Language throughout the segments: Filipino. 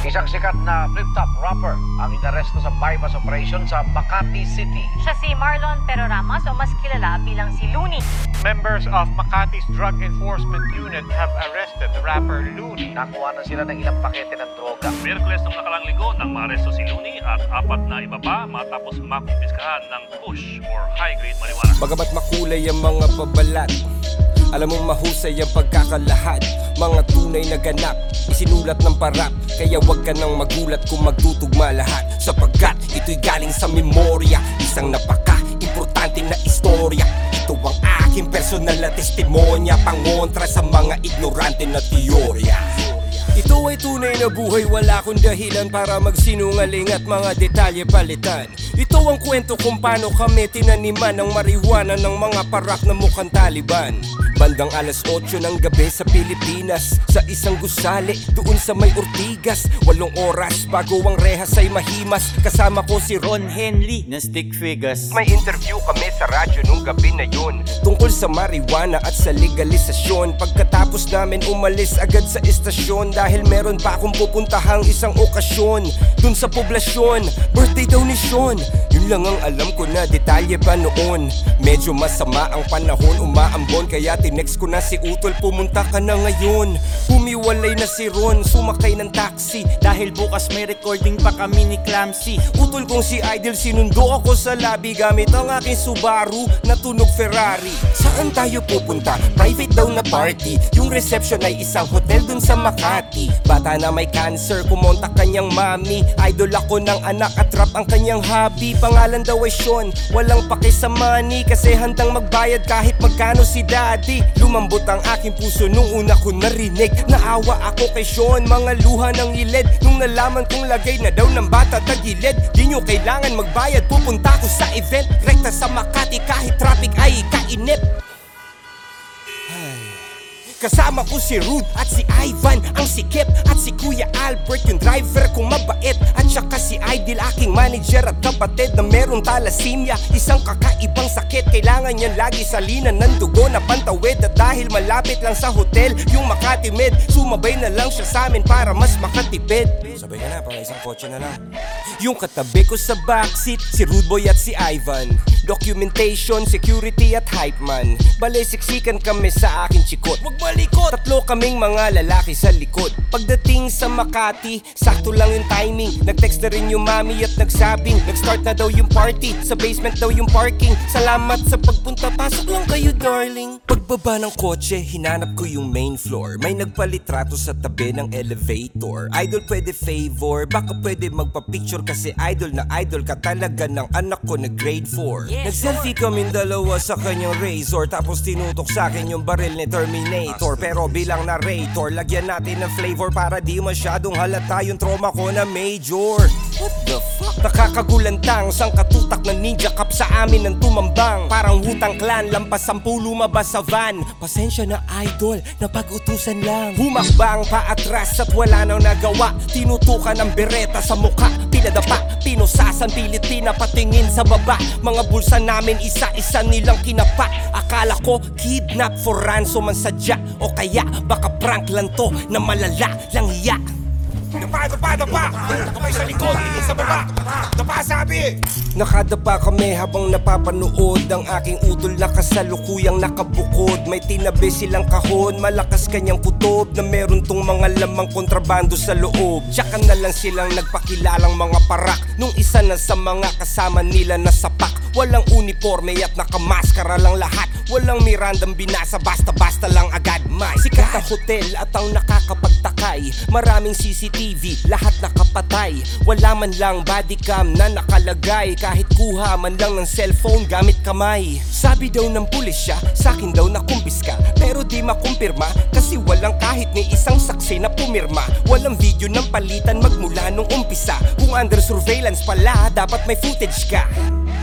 Isang sikat na flip-top rapper ang inaresto sa bypass operation sa Makati City. Siya si Marlon Peroramas o mas kilala bilang si Looney. Members of Makati's Drug Enforcement Unit have arrested the rapper Looney. Nakuha na sila ng ilang pakete ng droga. Miyerkules ng nakalang linggo nang maaresto si Looney at apat na iba pa matapos makumpiskahan ng push or high-grade marijuana. Bagamat makulay ang mga pabalat Alam mong mahusay ang pagkakalahad Mga tunay na ganap Isinulat ng parap. Kaya wag ka nang magulat kung magtutugma lahat. Sapagkat ito'y galing sa memorya Isang napaka-importante na istorya. Ito ang aking personal na testimonya Pangontra sa mga ignorante na teorya ito ay tunay na buhay, wala akong dahilan para magsinungaling at mga detalye palitan. Ito ang kwento kung paano kami tinaniman ng marijuana ng mga parak na mukhang Taliban. Bandang alas 8 ng gabi sa Pilipinas Sa isang gusali, doon sa may Ortigas. Walong oras bago ang rehas ay mahimas Kasama ko si Ron Henley na stick figures. May interview kami sa radyo nung gabi na yun Tungkol sa marijuana at sa legalisasyon. Pagkatapos namin umalis agad sa istasyon Dahil meron pa akong pupuntahang isang okasyon Dun sa poblasyon, birthday daw ni Sean. Yun lang ang alam ko na detalye pa noon. Medyo masama ang panahon, umaambon. Kaya tinext ko na si Utol, pumunta ka na ngayon. Humiwalay na si Ron, sumakay ng taxi. Dahil bukas may recording pa kami ni Clamsy. Utol kong si Idol sinundo ako sa lobby gamit ang aking Subaru na tunog Ferrari. Saan tayo pupunta? Private daw na party. Yung reception ay isang hotel dun sa Makati Bata na may cancer, kumontak kanyang mami. Idol ako ng anak at rap ang kanyang hobby. Pangalan daw ay Sean, walang paki sa money Kasi handang magbayad kahit magkano si daddy. Lumambot ang aking puso nung una ko narinig. Naawa ako kay Sean, mga luha ng ilid. Nung nalaman kong lagay na daw ng bata tagilid Di nyo kailangan magbayad, pupunta ko sa event Rekta sa Makati. Kahit traffic ay kainip Kasama ko si Rude at si Ivan ang sikip At si Kuya Albert yung driver kong mabait. At saka si Idol aking manager at kapatid Na merong talasimya Isang kakaibang sakit Kailangan niyan lagi salinan ng dugo na pantawid. At dahil malapit lang sa hotel yung Makati Med Sumabay na lang siya sa amin para mas makatipid. Sabay ka na, pang isang kotse na lang. Yung katabi ko sa backseat Si Rude Boy at si Ivan Documentation, security at hype man. Balay siksikan kami sa aking chikot. Wag malikot! Tatlo kaming mga lalaki sa likod. Pagdating sa Makati, sakto lang yung timing. Nag-text na rin yung mami at nagsabing Nag-start na daw yung party, sa basement daw yung parking. Salamat sa pagpunta, pasok lang kayo darling. Pagbaba ng kotse, hinanap ko yung main floor. May nagpalitrato sa tabi ng elevator. Idol pwede favor, baka pwede magpa-picture Kasi idol na idol ka talaga ng anak ko na grade 4 Nag-selfie kaming dalawa sa kanyang razor Tapos tinutok sa akin yung baril ni Terminator. Pero bilang narrator, lagyan natin ng flavor Para di masyadong halata yung trauma ko na major. What the fuck? Nakakagulantang sang katutak ng ninja cup sa amin ng tumambang. Parang hutang clan, lampas sampu lumabas sa van. Pasensya na idol, napag-utusan lang. Humakbang pa atras at wala nang nagawa. Tinutukan ng bereta sa mukha Pinadapa, pinusasan, pilit pinapatingin sa baba. Mga bulsa namin isa-isa nilang kinapa. Akala ko kidnap for ransom ang sadya. O kaya baka prank lang to na malala lang hiya Dapa, dapa, dapa! Kamay sa likod, hindi sa baba! Dapa, sabi! Nakadapa kami habang napapanood Ang aking utol na kasalukuyang nakabukod May tinabi silang kahon, malakas kanyang kutob Na meron tong mga lamang kontrabando sa loob Tsaka na lang silang nagpakilalang mga parak Nung isa na sa mga kasama nila na sapak Walang uniforme at nakamaskara lang lahat Walang mirandang binasa basta-basta lang agad May sikat. Na hotel at ang nakakapagtakay Maraming CCTV, lahat nakapatay. Wala man lang bodycam na nakalagay Kahit kuha man lang ng cellphone gamit kamay. Sabi daw ng pulisya, sakin daw na kumpiska Pero di makumpirma kasi walang kahit ni isang saksi na pumirma. Walang video ng palitan magmula nung umpisa. Kung under surveillance pala, dapat may footage ka.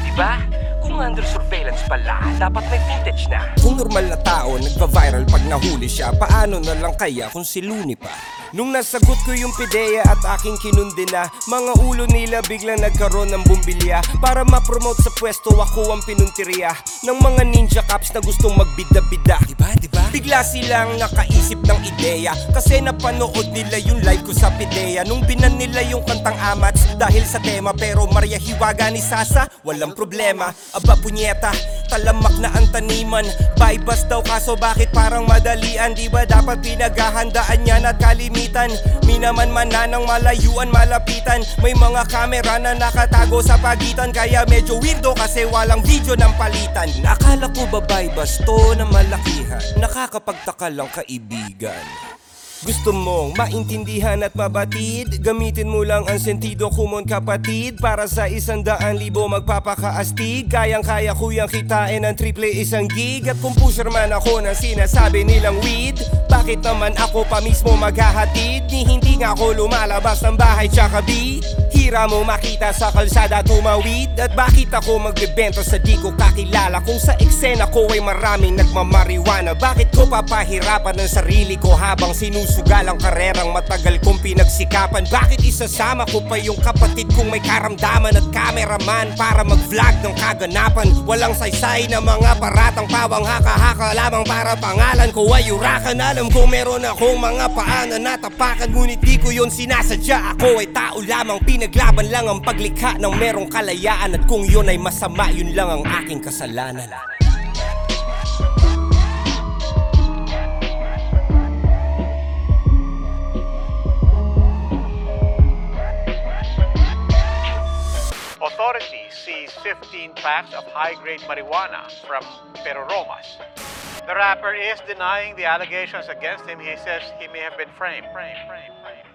Diba? Kung under surveillance pala, dapat may footage na. Kung normal na tao, nagpa-viral pag nahuli siya, paano na lang kaya kung si Looney pa? Nung nasagot ko yung pideya at aking kinundi na Mga ulo nila biglang nagkaroon ng bumbilya Para ma-promote sa pwesto ako ang pinuntirya Ng mga ninja cops na gustong magbida-bida Diba, diba? Bigla silang nakaisip ng ideya Kasi napanood nila yung live ko sa Pidea Nung binan nila yung kantang amats Dahil sa tema Pero Maria Hiwaga ni Sasa Walang problema Aba punyeta Talamak na ang taniman. Bypass daw kaso bakit parang madalian? Di ba dapat pinaghahandaan yan at kalimitan? Minaman man na ng malayuan malapitan. May mga kamera na nakatago sa pagitan Kaya medyo weirdo kasi walang video ng palitan. Nakala ko ba bypass to na malakihan? Nakakapagtaka lang kaibigan gusto mong maintindihan at mabatid? Gamitin mo lang ang sentido kumon kapatid. Para sa isang daan libo magpapakaastig. Kayang kaya ko yung kitain ng triple isang gig. At kung pusher man ako ng sinasabi nilang weed Bakit naman ako pa mismo maghahatid? Ni hindi nga ako lumalabas ng bahay tsaka B Hira mo makita sa kalsada tumawid? At bakit ako magbebenta sa di ko kakilala? Kung sa eksena ko ay maraming nagmamariwana Bakit ko papahirapan ang sarili ko habang sinusugal ang karerang matagal kong pinagsikapan? Bakit isasama ko pa yung kapatid kong may karamdaman at kameraman Para mag-vlog ng kaganapan? Walang saysay na mga paratang pawang haka-haka Lamang para pangalan ko ay urakan Alam ko meron akong mga paanan natapakan Ngunit di ko yun sinasadya. Ako ay tao lamang pinaglaban lang ang paglikha ng merong kalayaan At kung yun ay masama yun lang ang aking kasalanan Authorities seized 15 packs of high-grade marijuana from Peroromas. The rapper is denying the allegations against him. He says he may have been framed. framed, framed.